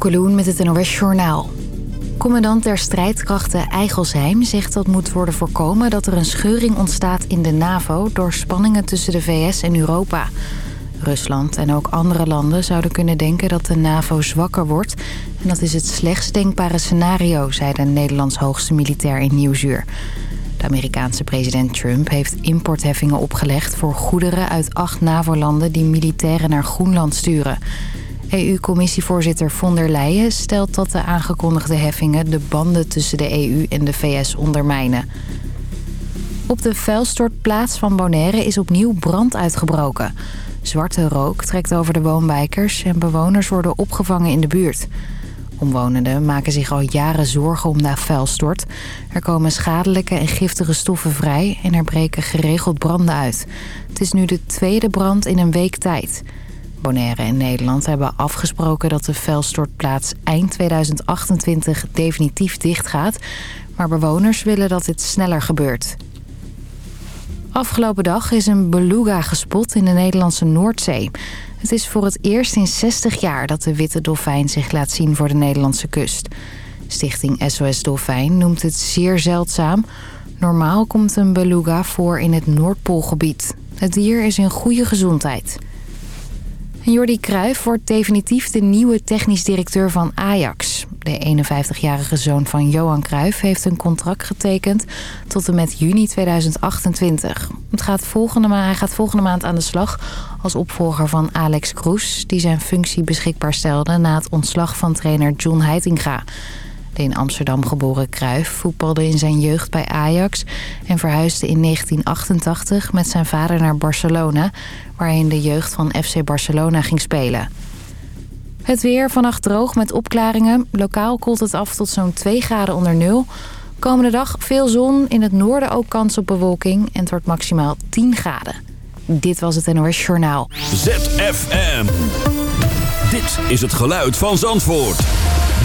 Koekeloen met het NOS Journaal. Commandant der strijdkrachten Eigelsheim zegt dat moet worden voorkomen... dat er een scheuring ontstaat in de NAVO... door spanningen tussen de VS en Europa. Rusland en ook andere landen zouden kunnen denken dat de NAVO zwakker wordt... en dat is het slechtst denkbare scenario... zei de Nederlands hoogste militair in Nieuwsuur. De Amerikaanse president Trump heeft importheffingen opgelegd... voor goederen uit acht NAVO-landen die militairen naar Groenland sturen... EU-commissievoorzitter von der Leyen stelt dat de aangekondigde heffingen... de banden tussen de EU en de VS ondermijnen. Op de vuilstortplaats van Bonaire is opnieuw brand uitgebroken. Zwarte rook trekt over de woonwijkers en bewoners worden opgevangen in de buurt. Omwonenden maken zich al jaren zorgen om de vuilstort. Er komen schadelijke en giftige stoffen vrij en er breken geregeld branden uit. Het is nu de tweede brand in een week tijd... Bonaire en Nederland hebben afgesproken dat de vuilstortplaats eind 2028 definitief dichtgaat. Maar bewoners willen dat dit sneller gebeurt. Afgelopen dag is een beluga gespot in de Nederlandse Noordzee. Het is voor het eerst in 60 jaar dat de witte dolfijn zich laat zien voor de Nederlandse kust. Stichting SOS Dolfijn noemt het zeer zeldzaam. Normaal komt een beluga voor in het Noordpoolgebied. Het dier is in goede gezondheid. Jordi Cruijff wordt definitief de nieuwe technisch directeur van Ajax. De 51-jarige zoon van Johan Cruijff heeft een contract getekend tot en met juni 2028. Het gaat volgende maand, hij gaat volgende maand aan de slag als opvolger van Alex Kroes... die zijn functie beschikbaar stelde na het ontslag van trainer John Heitinga. De in Amsterdam geboren Cruijff voetbalde in zijn jeugd bij Ajax... en verhuisde in 1988 met zijn vader naar Barcelona... waar hij in de jeugd van FC Barcelona ging spelen. Het weer vannacht droog met opklaringen. Lokaal koelt het af tot zo'n 2 graden onder nul. Komende dag veel zon, in het noorden ook kans op bewolking... en het wordt maximaal 10 graden. Dit was het NOS Journaal. ZFM. Dit is het geluid van Zandvoort.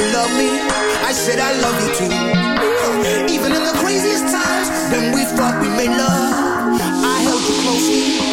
you love me, I said I love you too. Even in the craziest times when we fought, we made love, I held you closely.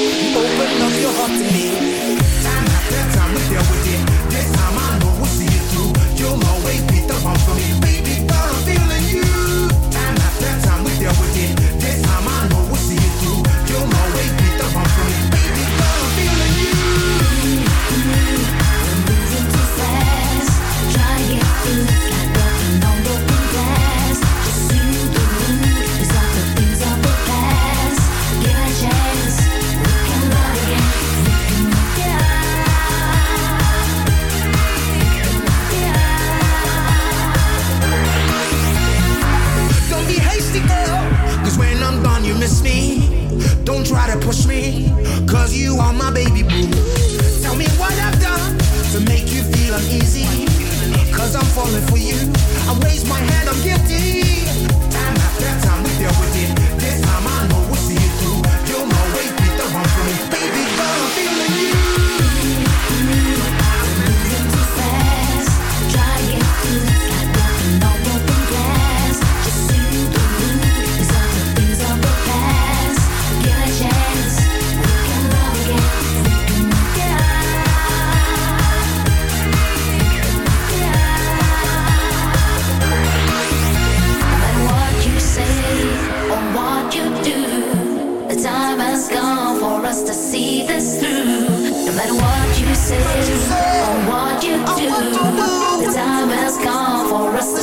see this through. No matter what you say, or what you do, the time has come for us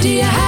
Do you have?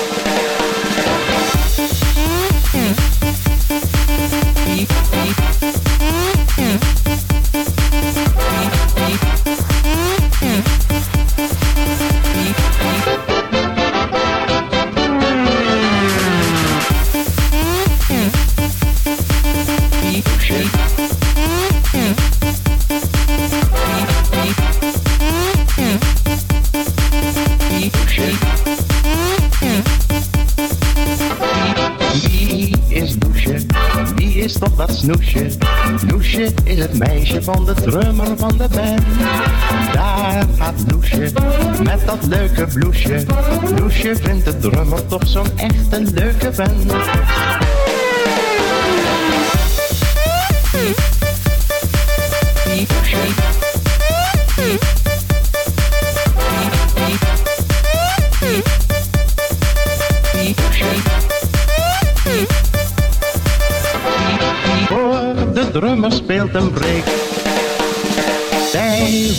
Van de drummer van de band. Daar gaat Loesje met dat leuke bloesje. Loesje vindt de drummer toch zo'n echte leuke band. De drummer speelt een break.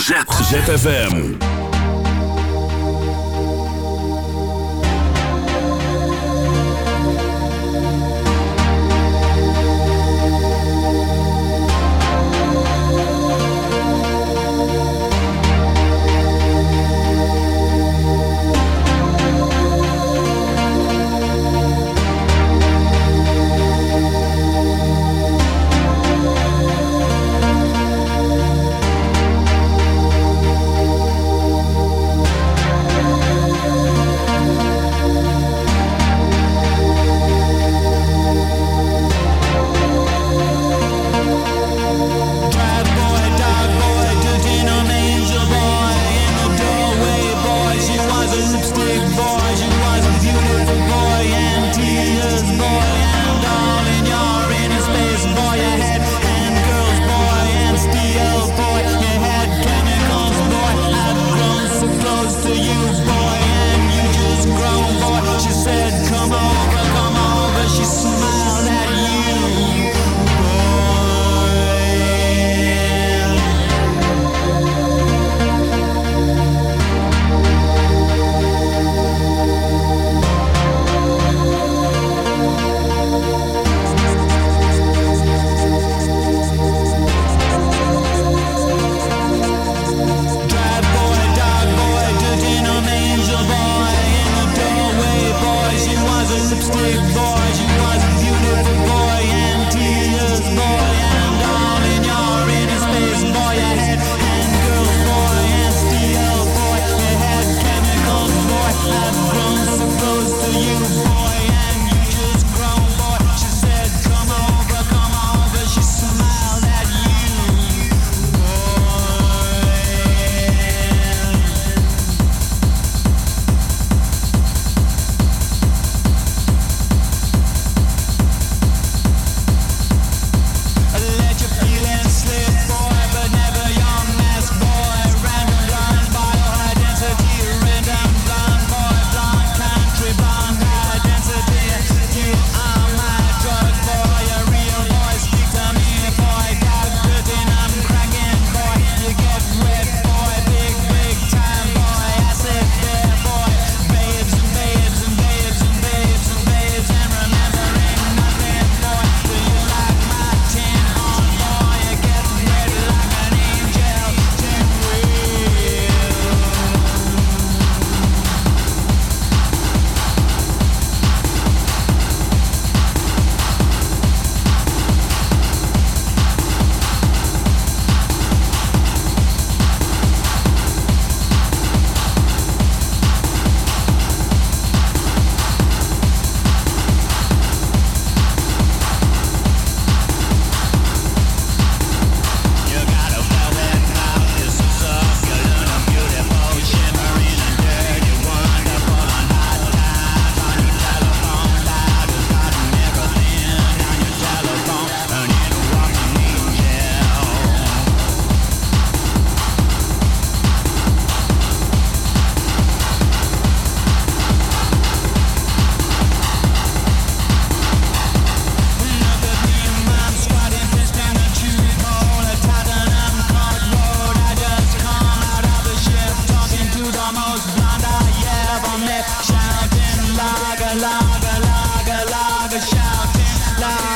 ZFM.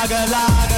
laga laga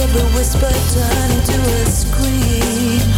every whisper turn into a scream.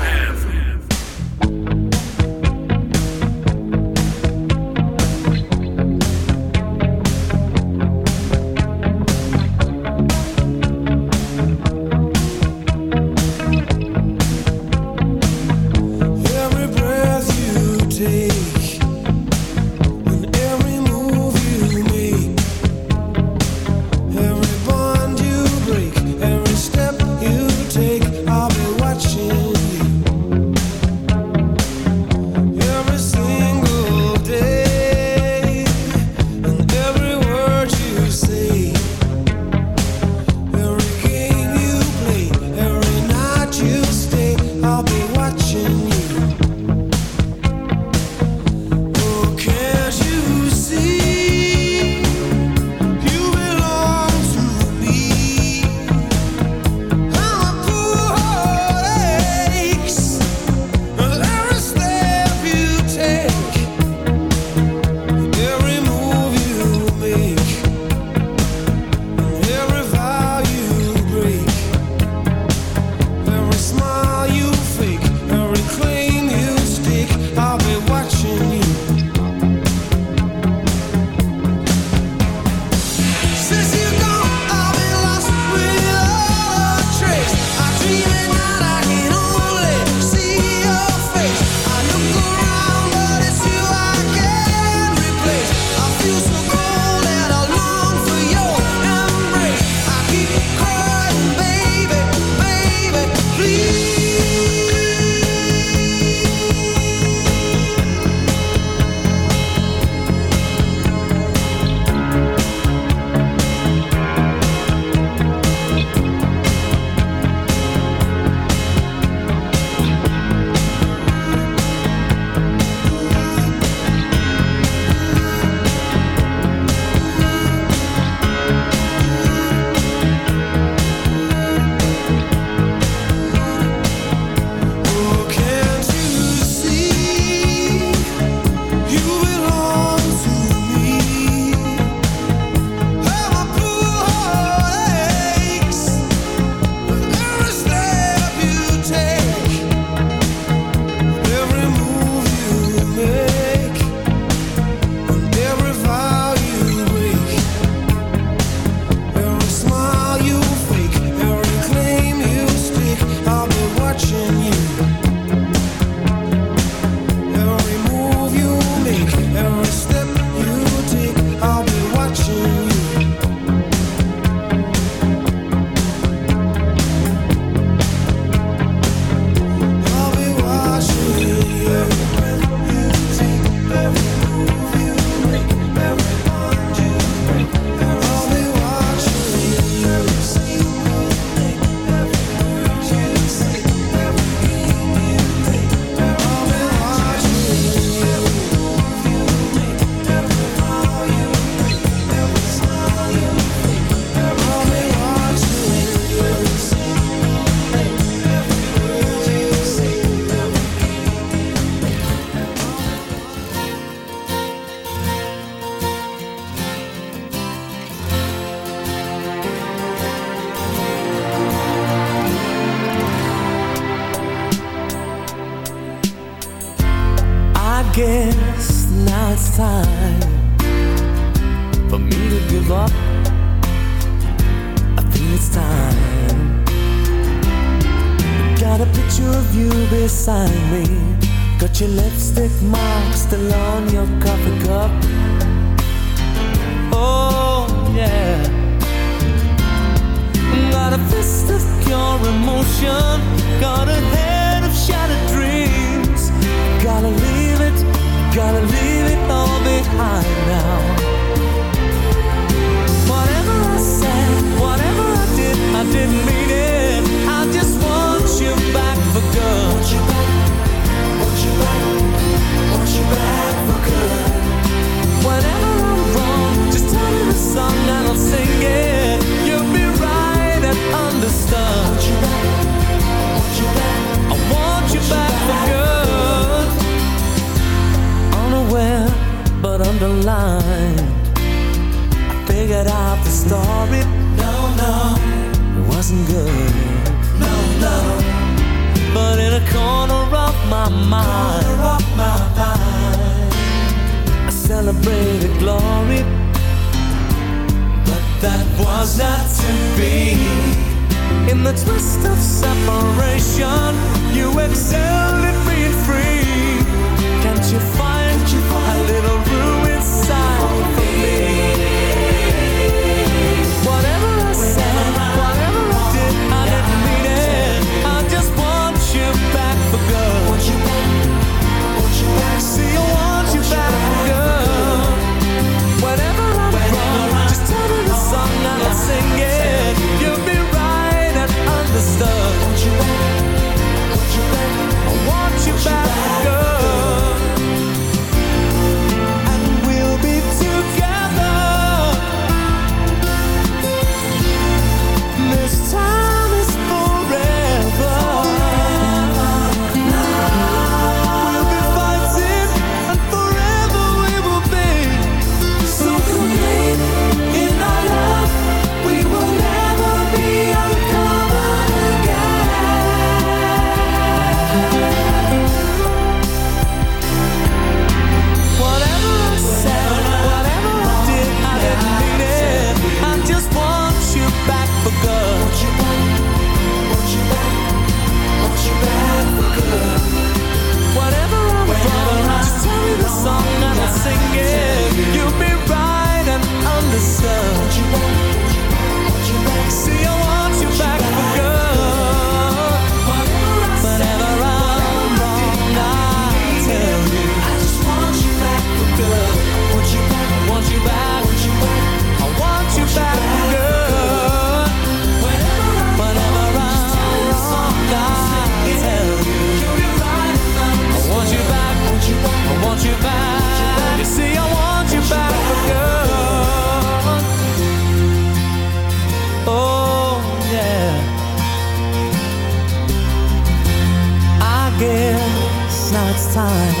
the twist of separation, you excel. singing. You'll be right and. See, time.